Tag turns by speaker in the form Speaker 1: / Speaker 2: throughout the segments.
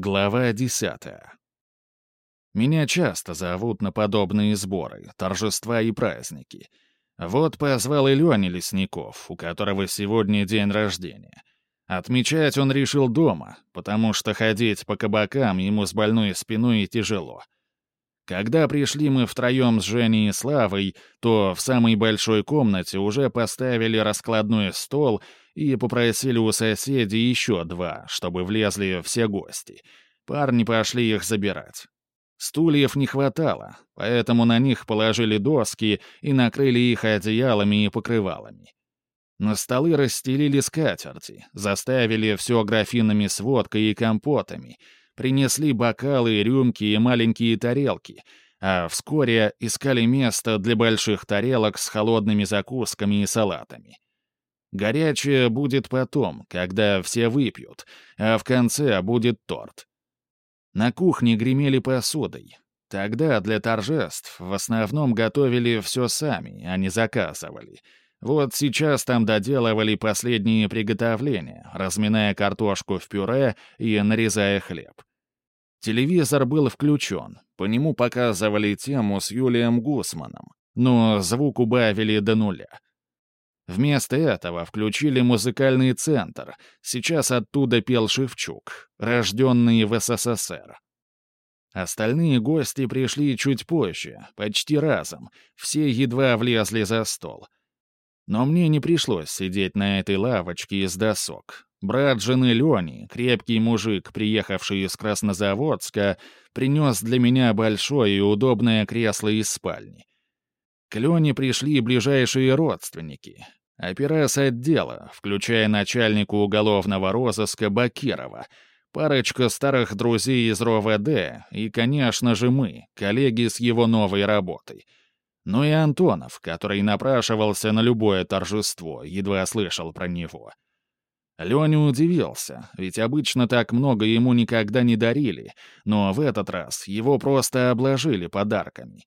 Speaker 1: Глава десятая. Меня часто зовут на подобные сборы, торжества и праздники. Вот позвал и Леня Лесников, у которого сегодня день рождения. Отмечать он решил дома, потому что ходить по кабакам ему с больной спиной тяжело. Когда пришли мы втроем с Женей и Славой, то в самой большой комнате уже поставили раскладной стол и попросили у соседей еще два, чтобы влезли все гости. Парни пошли их забирать. Стульев не хватало, поэтому на них положили доски и накрыли их одеялами и покрывалами. На столы расстелили скатерти, заставили все графинами с водкой и компотами — Принесли бокалы, рюмки и маленькие тарелки, а вскоре искали место для больших тарелок с холодными закусками и салатами. Горячее будет потом, когда все выпьют, а в конце будет торт. На кухне гремели посудой. Тогда для торжеств в основном готовили все сами, а не заказывали. Вот сейчас там доделывали последние приготовления, разминая картошку в пюре и нарезая хлеб. Телевизор был включен, по нему показывали тему с Юлием Гусманом, но звук убавили до нуля. Вместо этого включили музыкальный центр, сейчас оттуда пел Шевчук, рожденный в СССР. Остальные гости пришли чуть позже, почти разом, все едва влезли за стол. Но мне не пришлось сидеть на этой лавочке из досок. Брат жены Лени, крепкий мужик, приехавший из Краснозаводска, принес для меня большое и удобное кресло из спальни. К Лене пришли ближайшие родственники. Опера с отдела, включая начальника уголовного розыска Бакирова, парочка старых друзей из РОВД и, конечно же, мы, коллеги с его новой работой. Ну и Антонов, который напрашивался на любое торжество, едва слышал про него. — Леня удивился, ведь обычно так много ему никогда не дарили, но в этот раз его просто обложили подарками.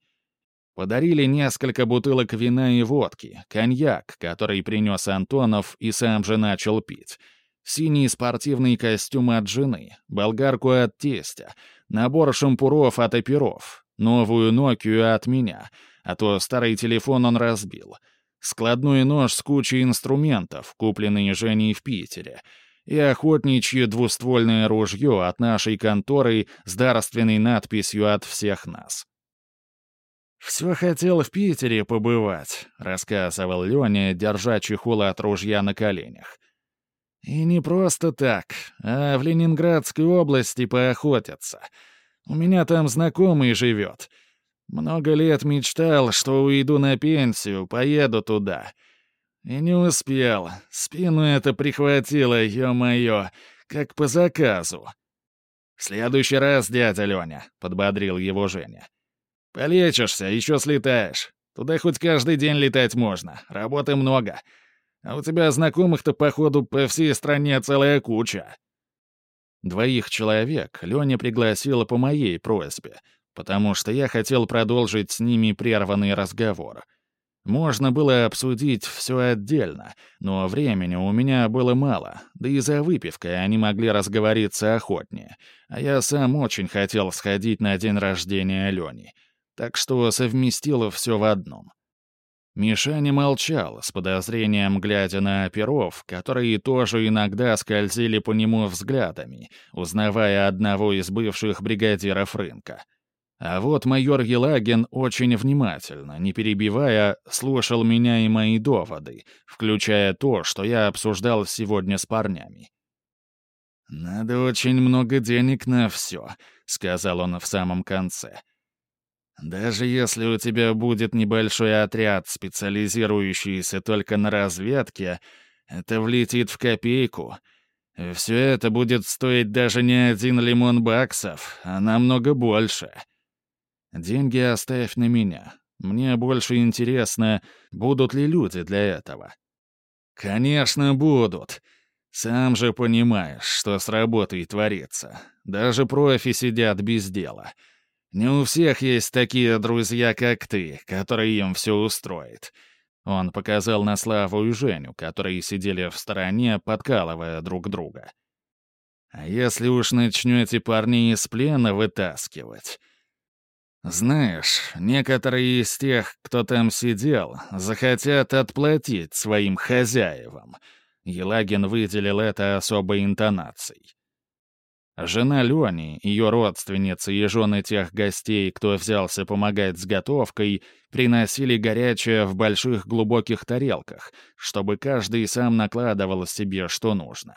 Speaker 1: Подарили несколько бутылок вина и водки, коньяк, который принес Антонов и сам же начал пить, синий спортивный костюм от жены, болгарку от тестя, набор шампуров от оперов, новую Nokia от меня, а то старый телефон он разбил — складной нож с кучей инструментов, купленный Женей в Питере, и охотничье двуствольное ружье от нашей конторы с дарственной надписью «От всех нас». «Все хотел в Питере побывать», — рассказывал Леня, держа чехол от ружья на коленях. «И не просто так, а в Ленинградской области поохотиться. У меня там знакомый живет. Много лет мечтал, что уйду на пенсию, поеду туда. И не успел. Спину это прихватило, ё-моё, как по заказу. «В следующий раз, дядя Лёня», — подбодрил его Женя. «Полечишься, ещё слетаешь. Туда хоть каждый день летать можно, работы много. А у тебя знакомых-то, походу, по всей стране целая куча». Двоих человек Лёня пригласила по моей просьбе, потому что я хотел продолжить с ними прерванный разговор. Можно было обсудить все отдельно, но времени у меня было мало, да и за выпивкой они могли разговориться охотнее, а я сам очень хотел сходить на день рождения Алёни, так что совместил все в одном. Мишаня молчал, с подозрением глядя на оперов, которые тоже иногда скользили по нему взглядами, узнавая одного из бывших бригадиров рынка — а вот майор Елагин очень внимательно, не перебивая, слушал меня и мои доводы, включая то, что я обсуждал сегодня с парнями. «Надо очень много денег на все», — сказал он в самом конце. «Даже если у тебя будет небольшой отряд, специализирующийся только на разведке, это влетит в копейку. Все это будет стоить даже не один лимон баксов, а намного больше». Деньги оставь на меня. Мне больше интересно, будут ли люди для этого. Конечно, будут. Сам же понимаешь, что с работой творится. Даже профи сидят без дела. Не у всех есть такие друзья, как ты, которые им все устроят. Он показал на Славу и Женю, которые сидели в стороне, подкалывая друг друга. А если уж начнете парней из плена вытаскивать... Знаешь, некоторые из тех, кто там сидел, захотят отплатить своим хозяевам. Елагин выделил это особой интонацией. Жена Лёни, ее родственницы и жены тех гостей, кто взялся помогать с готовкой, приносили горячее в больших глубоких тарелках, чтобы каждый сам накладывал себе, что нужно.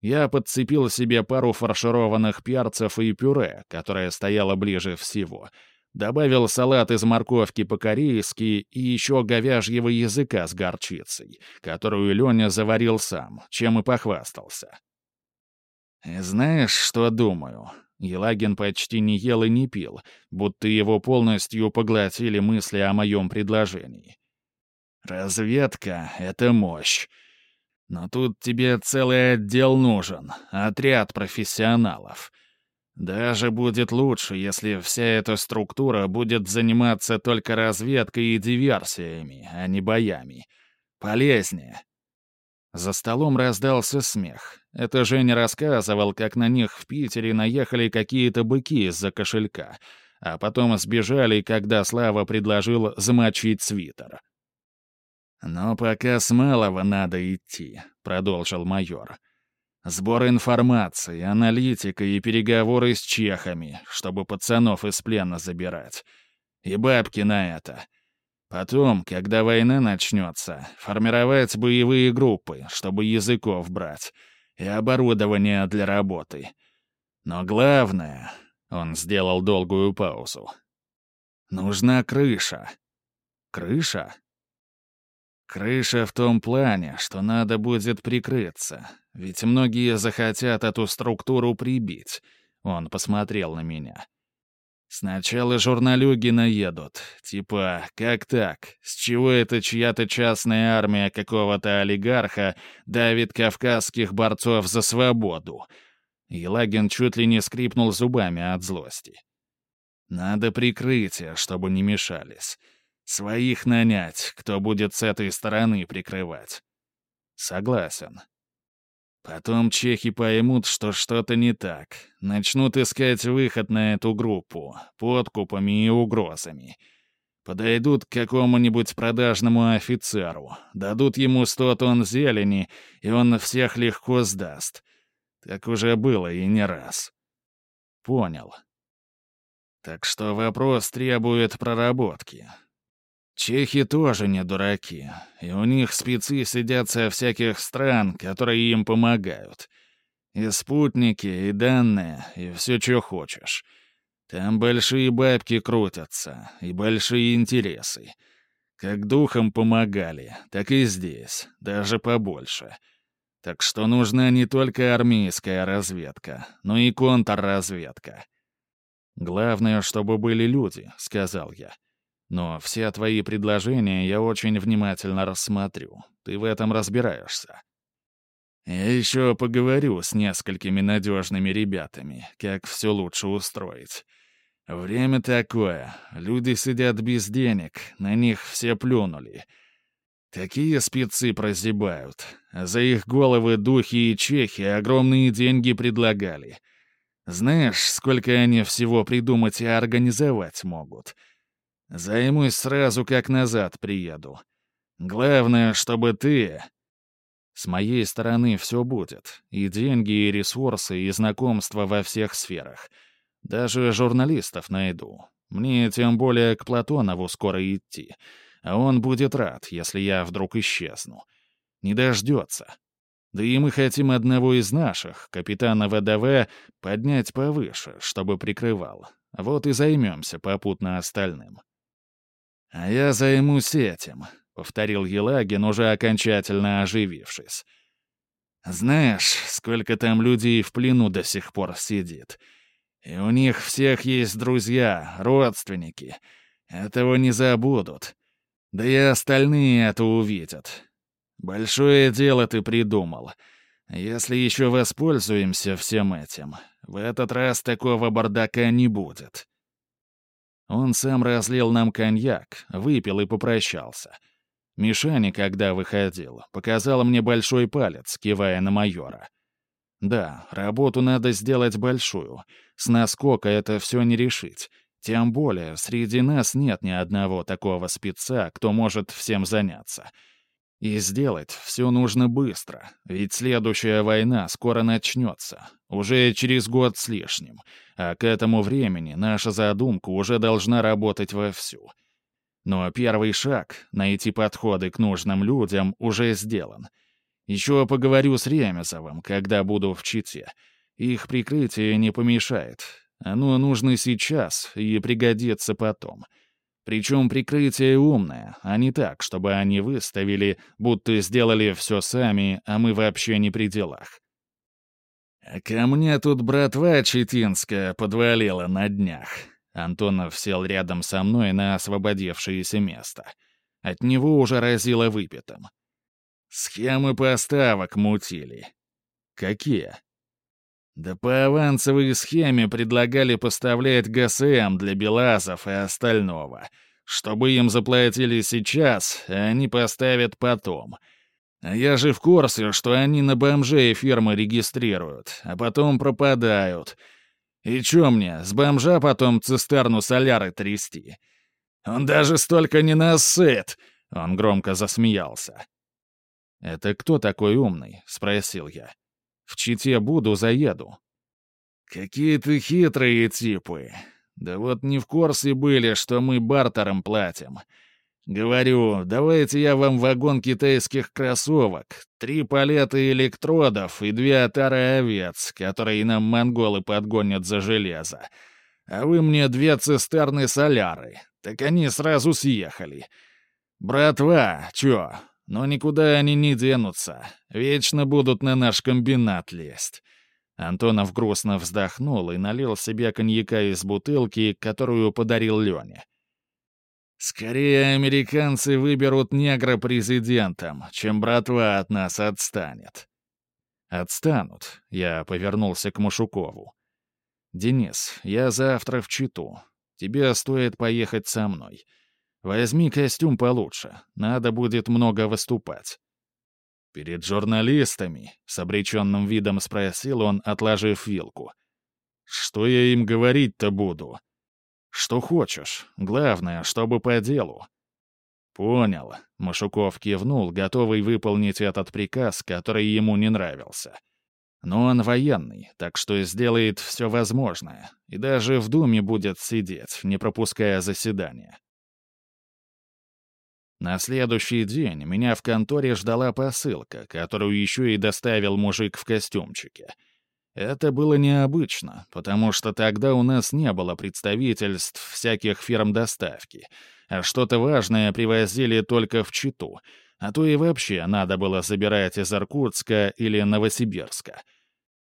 Speaker 1: Я подцепил себе пару фаршированных перцев и пюре, которое стояло ближе всего. Добавил салат из морковки по-корейски и еще говяжьего языка с горчицей, которую Леня заварил сам, чем и похвастался. Знаешь, что думаю? Елагин почти не ел и не пил, будто его полностью поглотили мысли о моем предложении. «Разведка — это мощь. Но тут тебе целый отдел нужен, отряд профессионалов. Даже будет лучше, если вся эта структура будет заниматься только разведкой и диверсиями, а не боями. Полезнее. За столом раздался смех. Это Женя рассказывал, как на них в Питере наехали какие-то быки из-за кошелька, а потом сбежали, когда Слава предложил замочить свитер. «Но пока с малого надо идти», — продолжил майор. «Сбор информации, аналитика и переговоры с чехами, чтобы пацанов из плена забирать. И бабки на это. Потом, когда война начнется, формировать боевые группы, чтобы языков брать, и оборудование для работы. Но главное, он сделал долгую паузу. Нужна крыша. Крыша? Крыша в том плане, что надо будет прикрыться, ведь многие захотят эту структуру прибить. Он посмотрел на меня. Сначала журналюги наедут. Типа, как так? С чего это чья-то частная армия какого-то олигарха давит кавказских борцов за свободу? Елагин чуть ли не скрипнул зубами от злости. Надо прикрытие, чтобы не мешались. Своих нанять, кто будет с этой стороны прикрывать. Согласен. Потом чехи поймут, что что-то не так. Начнут искать выход на эту группу, подкупами и угрозами. Подойдут к какому-нибудь продажному офицеру, дадут ему сто тонн зелени, и он всех легко сдаст. Так уже было и не раз. Понял. Так что вопрос требует проработки. Чехи тоже не дураки, и у них спецы сидят со всяких стран, которые им помогают. И спутники, и данные, и все, что хочешь. Там большие бабки крутятся, и большие интересы. Как духом помогали, так и здесь, даже побольше. Так что нужна не только армейская разведка, но и контрразведка. «Главное, чтобы были люди», — сказал я. Но все твои предложения я очень внимательно рассмотрю. Ты в этом разбираешься. Я еще поговорю с несколькими надежными ребятами, как все лучше устроить. Время такое. Люди сидят без денег, на них все плюнули. Такие спецы прозябают. За их головы духи и чехи огромные деньги предлагали. Знаешь, сколько они всего придумать и организовать могут — Займусь сразу, как назад приеду. Главное, чтобы ты... С моей стороны все будет. И деньги, и ресурсы, и знакомства во всех сферах. Даже журналистов найду. Мне тем более к Платонову скоро идти. А он будет рад, если я вдруг исчезну. Не дождется. Да и мы хотим одного из наших, капитана ВДВ, поднять повыше, чтобы прикрывал. Вот и займемся попутно остальным. «А я займусь этим», — повторил Елагин, уже окончательно оживившись. «Знаешь, сколько там людей в плену до сих пор сидит. И у них всех есть друзья, родственники. Этого не забудут. Да и остальные это увидят. Большое дело ты придумал. Если еще воспользуемся всем этим, в этот раз такого бардака не будет». Он сам разлил нам коньяк, выпил и попрощался. Мишаня, когда выходил, показал мне большой палец, кивая на майора. Да, работу надо сделать большую. С наскока это все не решить. Тем более, среди нас нет ни одного такого спеца, кто может всем заняться. И сделать все нужно быстро, ведь следующая война скоро начнется, уже через год с лишним, а к этому времени наша задумка уже должна работать вовсю. Но первый шаг — найти подходы к нужным людям — уже сделан. Еще поговорю с Ремезовым, когда буду в Чите. Их прикрытие не помешает. Оно нужно сейчас и пригодится потом — причем прикрытие умное, а не так, чтобы они выставили, будто сделали все сами, а мы вообще не при делах. «Ко мне тут братва Четинская подвалила на днях». Антонов сел рядом со мной на освободившееся место. От него уже разило выпитым. Схемы поставок мутили. Какие? Да по авансовой схеме предлагали поставлять ГСМ для Белазов и остального, чтобы им заплатили сейчас, а они поставят потом. Я же в курсе, что они на бомжей фирмы регистрируют, а потом пропадают. И чё мне, с бомжа потом цистерну соляры трясти? Он даже столько не насыт!» Он громко засмеялся. «Это кто такой умный?» — спросил я. В Чите буду, заеду». «Какие-то хитрые типы. Да вот не в курсе были, что мы бартером платим. Говорю, давайте я вам вагон китайских кроссовок, три палета электродов и две отары овец, которые нам монголы подгонят за железо. А вы мне две цистерны соляры. Так они сразу съехали. Братва, чё, но никуда они не денутся. Вечно будут на наш комбинат лезть». Антонов грустно вздохнул и налил себе коньяка из бутылки, которую подарил Лене. «Скорее американцы выберут негра президентом, чем братва от нас отстанет». «Отстанут», — я повернулся к Машукову. «Денис, я завтра в Читу. Тебе стоит поехать со мной. Возьми костюм получше, надо будет много выступать». «Перед журналистами?» — с обреченным видом спросил он, отложив вилку. «Что я им говорить-то буду?» «Что хочешь. Главное, чтобы по делу». «Понял», — Машуков кивнул, готовый выполнить этот приказ, который ему не нравился. Но он военный, так что сделает все возможное, и даже в Думе будет сидеть, не пропуская заседания. На следующий день меня в конторе ждала посылка, которую еще и доставил мужик в костюмчике. Это было необычно, потому что тогда у нас не было представительств всяких фирм доставки, а что-то важное привозили только в Читу, а то и вообще надо было забирать из Иркутска или Новосибирска.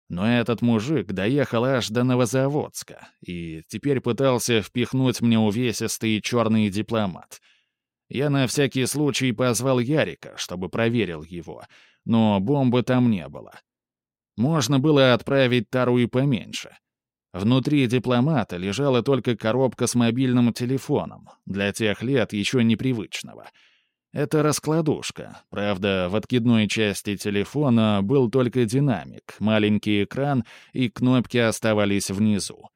Speaker 1: Но этот мужик доехал аж до Новозаводска и теперь пытался впихнуть мне увесистый черный дипломат — я на всякий случай позвал Ярика, чтобы проверил его, но бомбы там не было. Можно было отправить тару и поменьше. Внутри дипломата лежала только коробка с мобильным телефоном, для тех лет еще непривычного. Это раскладушка, правда, в откидной части телефона был только динамик, маленький экран и кнопки оставались внизу.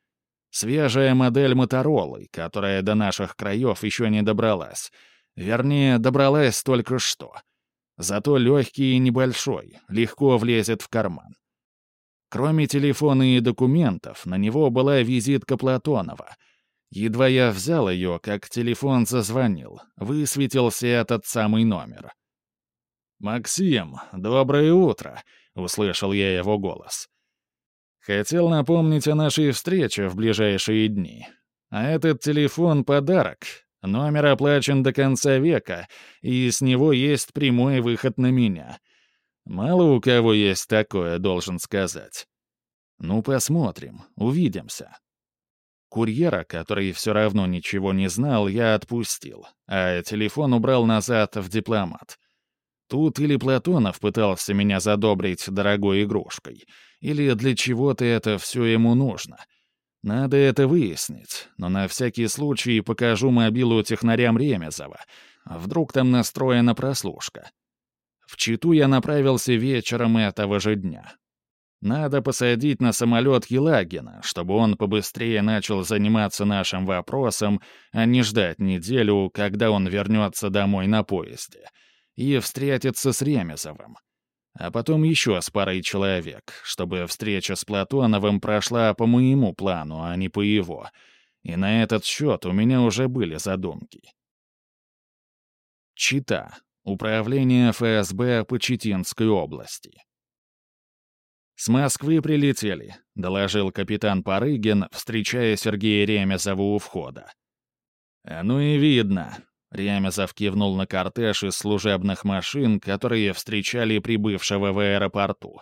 Speaker 1: Свежая модель Моторолы, которая до наших краев еще не добралась — Вернее, добралась только что. Зато легкий и небольшой, легко влезет в карман. Кроме телефона и документов, на него была визитка Платонова. Едва я взял ее, как телефон зазвонил, высветился этот самый номер. «Максим, доброе утро», — услышал я его голос. «Хотел напомнить о нашей встрече в ближайшие дни. А этот телефон — подарок, Номер оплачен до конца века, и с него есть прямой выход на меня. Мало у кого есть такое, должен сказать. Ну, посмотрим, увидимся. Курьера, который все равно ничего не знал, я отпустил, а телефон убрал назад в дипломат. Тут или Платонов пытался меня задобрить дорогой игрушкой, или для чего-то это все ему нужно — надо это выяснить, но на всякий случай покажу мобилу технарям Ремезова. Вдруг там настроена прослушка. В Читу я направился вечером этого же дня. Надо посадить на самолет Елагина, чтобы он побыстрее начал заниматься нашим вопросом, а не ждать неделю, когда он вернется домой на поезде, и встретиться с Ремезовым. А потом еще с парой человек, чтобы встреча с Платоновым прошла по моему плану, а не по его. И на этот счет у меня уже были задумки. Чита. Управление ФСБ по Читинской области. «С Москвы прилетели», — доложил капитан Парыгин, встречая Сергея Ремезова у входа. «А «Ну и видно», — Ремезов кивнул на кортеж из служебных машин, которые встречали прибывшего в аэропорту.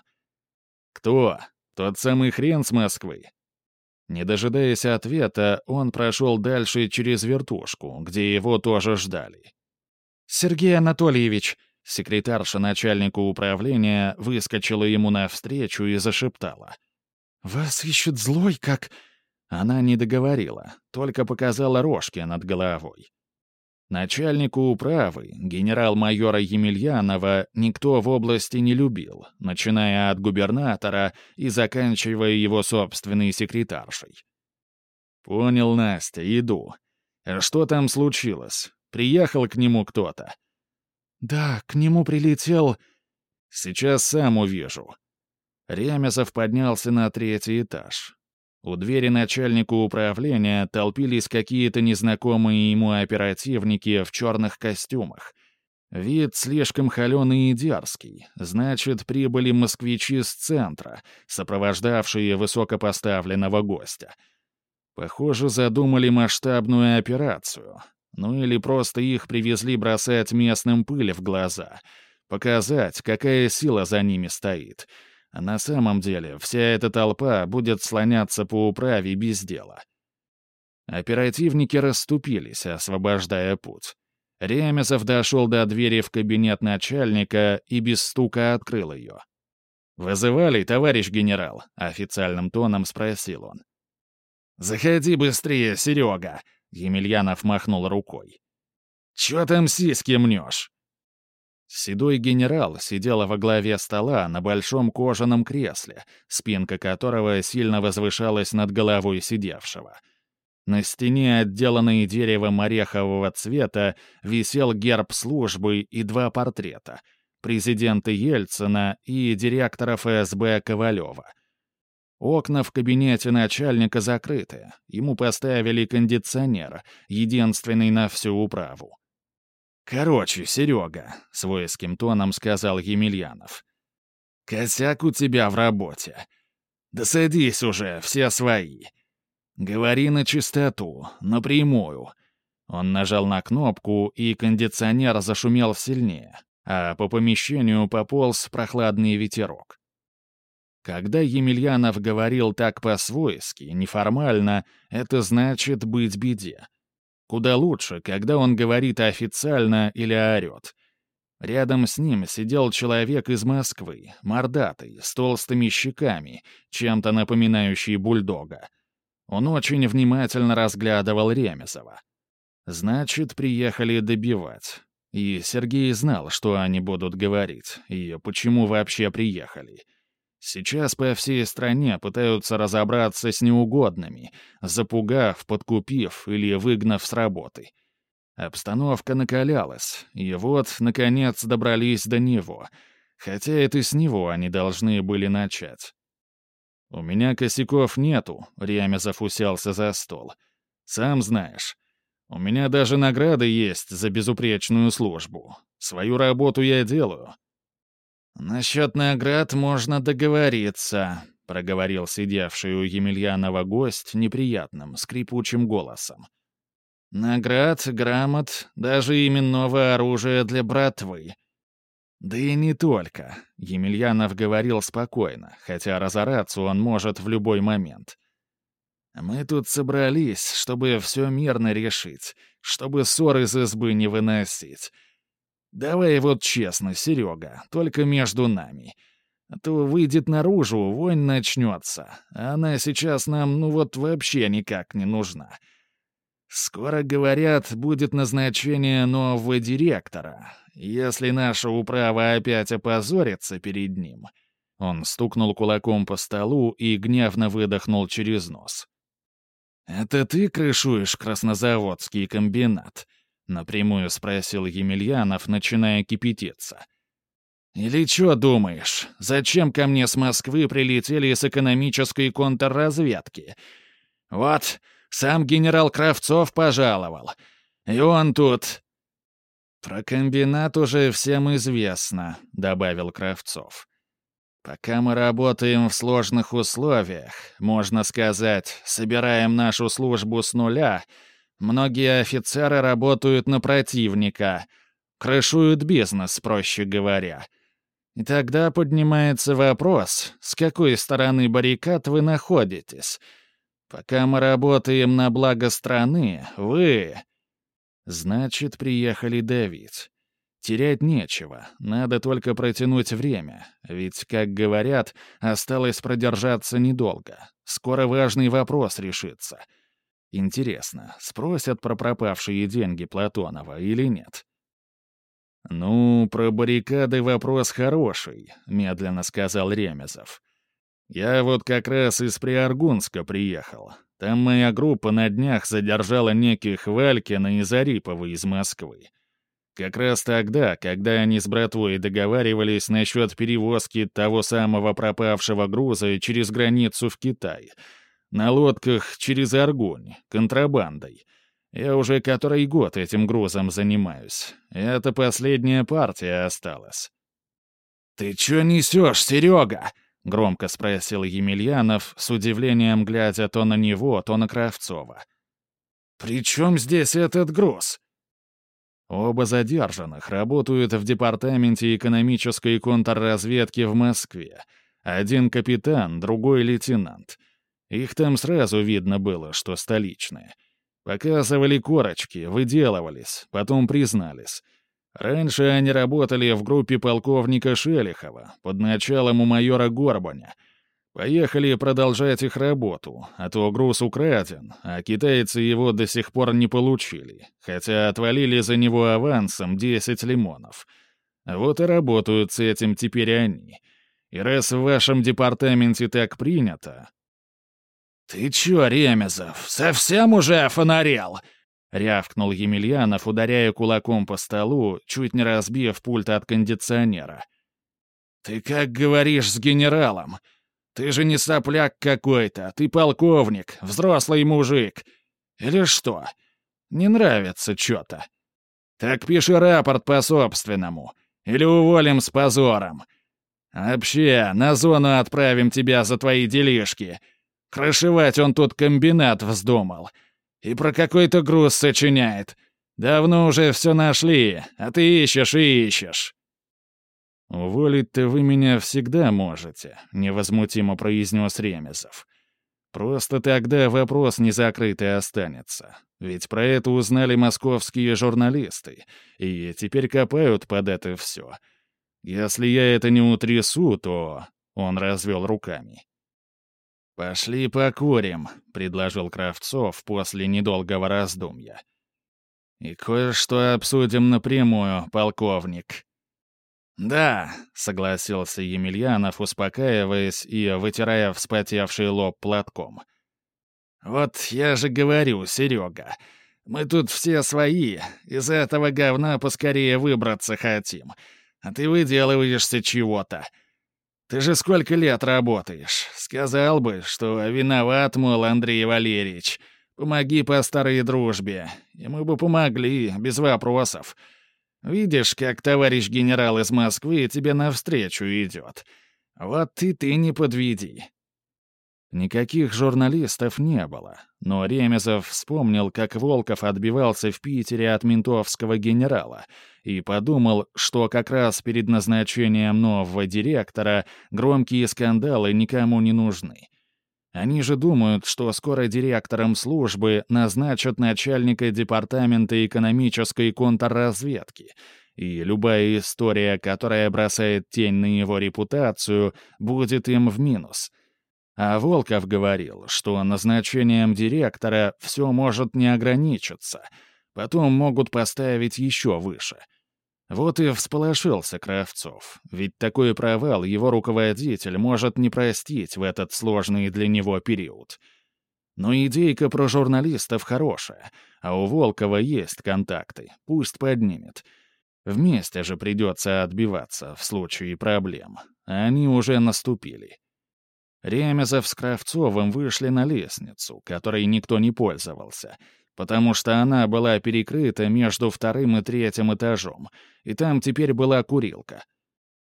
Speaker 1: «Кто? Тот самый хрен с Москвы?» Не дожидаясь ответа, он прошел дальше через вертушку, где его тоже ждали.
Speaker 2: «Сергей Анатольевич»,
Speaker 1: Секретарша начальника управления выскочила ему навстречу и зашептала.
Speaker 2: «Вас ищут злой, как...»
Speaker 1: Она не договорила, только показала рожки над головой. Начальнику управы, генерал-майора Емельянова, никто в области не любил, начиная от губернатора и заканчивая его собственной секретаршей. «Понял, Настя, иду. Что там случилось? Приехал к нему кто-то?»
Speaker 2: «Да, к нему прилетел...»
Speaker 1: «Сейчас сам увижу». Ремезов поднялся на третий этаж. У двери начальника управления толпились какие-то незнакомые ему оперативники в черных костюмах. Вид слишком холеный и дерзкий, значит, прибыли москвичи с центра, сопровождавшие высокопоставленного гостя. Похоже, задумали масштабную операцию, ну или просто их привезли бросать местным пыль в глаза, показать, какая сила за ними стоит. А на самом деле вся эта толпа будет слоняться по управе без дела. Оперативники расступились, освобождая путь. Ремезов дошел до двери в кабинет начальника и без стука открыл ее. «Вызывали, товарищ генерал?» — официальным тоном спросил он. «Заходи быстрее, Серега!» Емельянов махнул рукой. «Чё там сиськи мнешь?» Седой генерал сидел во главе стола на большом кожаном кресле, спинка которого сильно возвышалась над головой сидевшего. На стене, отделанной деревом орехового цвета, висел герб службы и два портрета — президента Ельцина и директора ФСБ Ковалева — Окна в кабинете начальника закрыты. Ему поставили кондиционер, единственный на всю управу. «Короче, Серега», — свойским тоном сказал Емельянов. «Косяк у тебя в работе. Да садись уже, все свои. Говори на чистоту, напрямую». Он нажал на кнопку, и кондиционер зашумел сильнее, а по помещению пополз прохладный ветерок. Когда Емельянов говорил так по-свойски, неформально, это значит быть беде. Куда лучше, когда он говорит официально или орет. Рядом с ним сидел человек из Москвы, мордатый, с толстыми щеками, чем-то напоминающий бульдога. Он очень внимательно разглядывал Ремезова. Значит, приехали добивать. И Сергей знал, что они будут говорить, и почему вообще приехали. Сейчас по всей стране пытаются разобраться с неугодными, запугав, подкупив или выгнав с работы. Обстановка накалялась, и вот, наконец, добрались до него, хотя это с него они должны были начать. «У меня косяков нету», — Ремезов уселся за стол. «Сам знаешь, у меня даже награды есть за безупречную службу. Свою работу я делаю». «Насчет наград можно договориться», — проговорил сидевший у Емельянова гость неприятным, скрипучим голосом. «Наград, грамот, даже именного оружия для братвы». «Да и не только», — Емельянов говорил спокойно, хотя разораться он может в любой момент. «Мы тут собрались, чтобы все мирно решить, чтобы ссор из избы не выносить». Давай вот честно, Серега, только между нами. А то выйдет наружу, вонь начнется. А она сейчас нам, ну вот, вообще никак не нужна. Скоро, говорят, будет назначение нового директора. Если наша управа опять опозорится перед ним, Он стукнул кулаком по столу и гневно выдохнул через нос. «Это ты крышуешь краснозаводский комбинат?» — напрямую спросил Емельянов, начиная кипятиться. «Или что думаешь, зачем ко мне с Москвы прилетели с экономической контрразведки? Вот, сам генерал Кравцов пожаловал. И он тут...» «Про комбинат уже всем известно», — добавил Кравцов. «Пока мы работаем в сложных условиях, можно сказать, собираем нашу службу с нуля, многие офицеры работают на противника, крышуют бизнес, проще говоря». И тогда поднимается вопрос, с какой стороны баррикад вы находитесь. Пока мы работаем на благо страны, вы... Значит, приехали давить. Терять нечего, надо только протянуть время, ведь, как говорят, осталось продержаться недолго. Скоро важный вопрос решится. Интересно, спросят про пропавшие деньги Платонова или нет? «Ну, про баррикады вопрос хороший», — медленно сказал Ремезов. «Я вот как раз из Приаргунска приехал. Там моя группа на днях задержала неких Валькина и Зарипова из Москвы. Как раз тогда, когда они с братвой договаривались насчет перевозки того самого пропавшего груза через границу в Китай. На лодках через Аргунь, контрабандой. Я уже который год этим грузом занимаюсь. Это последняя партия осталась. «Ты чё несёшь, Серёга?» — громко спросил Емельянов, с удивлением глядя то на него, то на Кравцова. «При чем здесь этот груз?» Оба задержанных работают в Департаменте экономической контрразведки в Москве. Один капитан, другой лейтенант. Их там сразу видно было, что столичные. Показывали корочки, выделывались, потом признались. Раньше они работали в группе полковника Шелихова под началом у майора Горбаня. Поехали продолжать их работу, а то груз украден, а китайцы его до сих пор не получили, хотя отвалили за него авансом 10 лимонов. Вот и работают с этим теперь они. И раз в вашем департаменте так принято, «Ты чё, Ремезов, совсем уже офонарел?» — рявкнул Емельянов, ударяя кулаком по столу, чуть не разбив пульт от кондиционера. «Ты как говоришь с генералом? Ты же не сопляк какой-то, ты полковник, взрослый мужик. Или что? Не нравится чё-то? Так пиши рапорт по-собственному. Или уволим с позором. Вообще, на зону отправим тебя за твои делишки». Крышевать он тут комбинат вздумал. И про какой-то груз сочиняет. Давно уже все нашли, а ты ищешь и ищешь». «Уволить-то вы меня всегда можете», — невозмутимо произнес Ремезов. «Просто тогда вопрос не закрытый останется. Ведь про это узнали московские журналисты, и теперь копают под это все. Если я это не утрясу, то...» — он развел руками. «Пошли покурим», — предложил Кравцов после недолгого раздумья. «И кое-что обсудим напрямую, полковник». «Да», — согласился Емельянов, успокаиваясь и вытирая вспотевший лоб платком. «Вот я же говорю, Серега, мы тут все свои, из этого говна поскорее выбраться хотим, а ты выделываешься чего-то. Ты же сколько лет работаешь? Сказал бы, что виноват, мол, Андрей Валерьевич. Помоги по старой дружбе. И мы бы помогли, без вопросов. Видишь, как товарищ генерал из Москвы тебе навстречу идет. Вот и ты не подведи. Никаких журналистов не было, но Ремезов вспомнил, как Волков отбивался в Питере от ментовского генерала, и подумал, что как раз перед назначением нового директора громкие скандалы никому не нужны. Они же думают, что скоро директором службы назначат начальника департамента экономической контрразведки, и любая история, которая бросает тень на его репутацию, будет им в минус — а Волков говорил, что назначением директора все может не ограничиться. Потом могут поставить еще выше. Вот и всполошился Кравцов, ведь такой провал его руководитель может не простить в этот сложный для него период. Но идейка про журналистов хорошая, а у Волкова есть контакты, пусть поднимет. Вместе же придется отбиваться в случае проблем, они уже наступили. Ремезов с Кравцовым вышли на лестницу, которой никто не пользовался — потому что она была перекрыта между вторым и третьим этажом, и там теперь была курилка.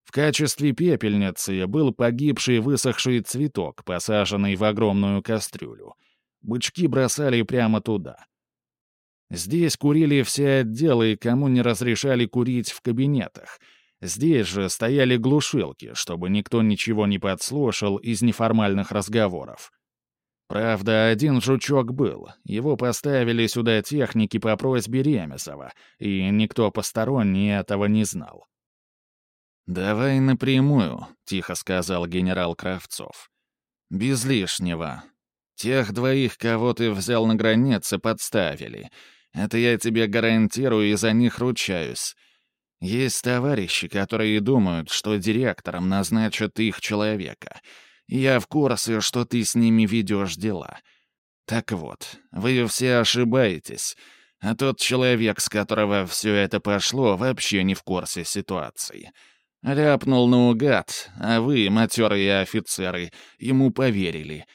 Speaker 1: В качестве пепельницы был погибший высохший цветок, посаженный в огромную кастрюлю. Бычки бросали прямо туда. Здесь курили все отделы, кому не разрешали курить в кабинетах. Здесь же стояли глушилки, чтобы никто ничего не подслушал из неформальных разговоров. Правда, один жучок был. Его поставили сюда техники по просьбе Ремесова, и никто посторонний этого не знал. «Давай напрямую», — тихо сказал генерал Кравцов. «Без лишнего. Тех двоих, кого ты взял на границе, подставили. Это я тебе гарантирую и за них ручаюсь. Есть товарищи, которые думают, что директором назначат их человека — я в курсе, что ты с ними ведешь дела. Так вот, вы все ошибаетесь, а тот человек, с которого все это пошло, вообще не в курсе ситуации. Ляпнул наугад, а вы, матерые офицеры, ему поверили.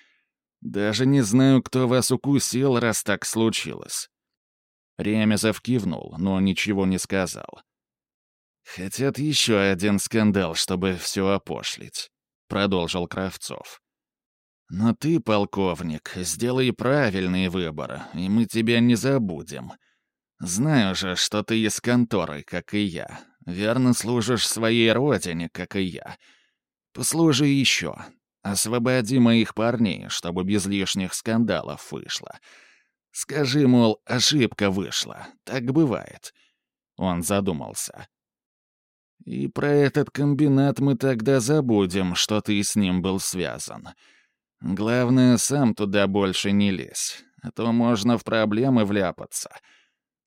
Speaker 1: Даже не знаю, кто вас укусил, раз так случилось». Ремезов кивнул, но ничего не сказал. «Хотят еще один скандал, чтобы все опошлить. — продолжил Кравцов. «Но ты, полковник, сделай правильный выбор, и мы тебя не забудем. Знаю же, что ты из конторы, как и я. Верно служишь своей родине, как и я. Послужи еще. Освободи моих парней, чтобы без лишних скандалов вышло. Скажи, мол, ошибка вышла. Так бывает». Он задумался. И про этот комбинат мы тогда забудем, что ты с ним был связан. Главное, сам туда больше не лезь, а то можно в проблемы вляпаться.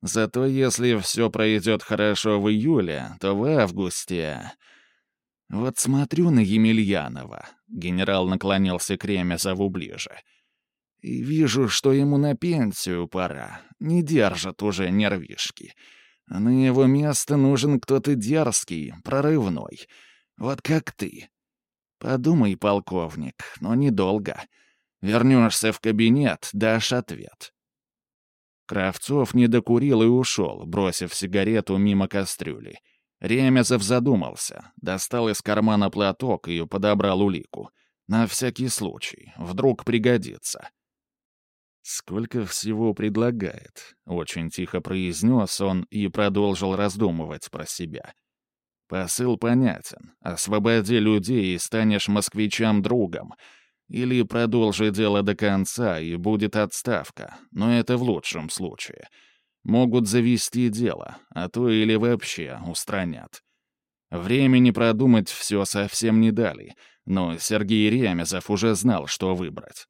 Speaker 1: Зато если все пройдет хорошо в июле, то в августе... Вот смотрю на Емельянова, генерал наклонился к Ремезову ближе, и вижу, что ему на пенсию пора, не держат уже нервишки. На его место нужен кто-то дерзкий, прорывной. Вот как ты. Подумай, полковник, но недолго. Вернешься в кабинет, дашь ответ. Кравцов не докурил и ушел, бросив сигарету мимо кастрюли. Ремезов задумался, достал из кармана платок и подобрал улику. На всякий случай, вдруг пригодится. «Сколько всего предлагает?» — очень тихо произнес он и продолжил раздумывать про себя. «Посыл понятен. Освободи людей и станешь москвичам другом. Или продолжи дело до конца, и будет отставка. Но это в лучшем случае. Могут завести дело, а то или вообще устранят. Времени продумать все совсем не дали, но Сергей Ремезов уже знал, что выбрать.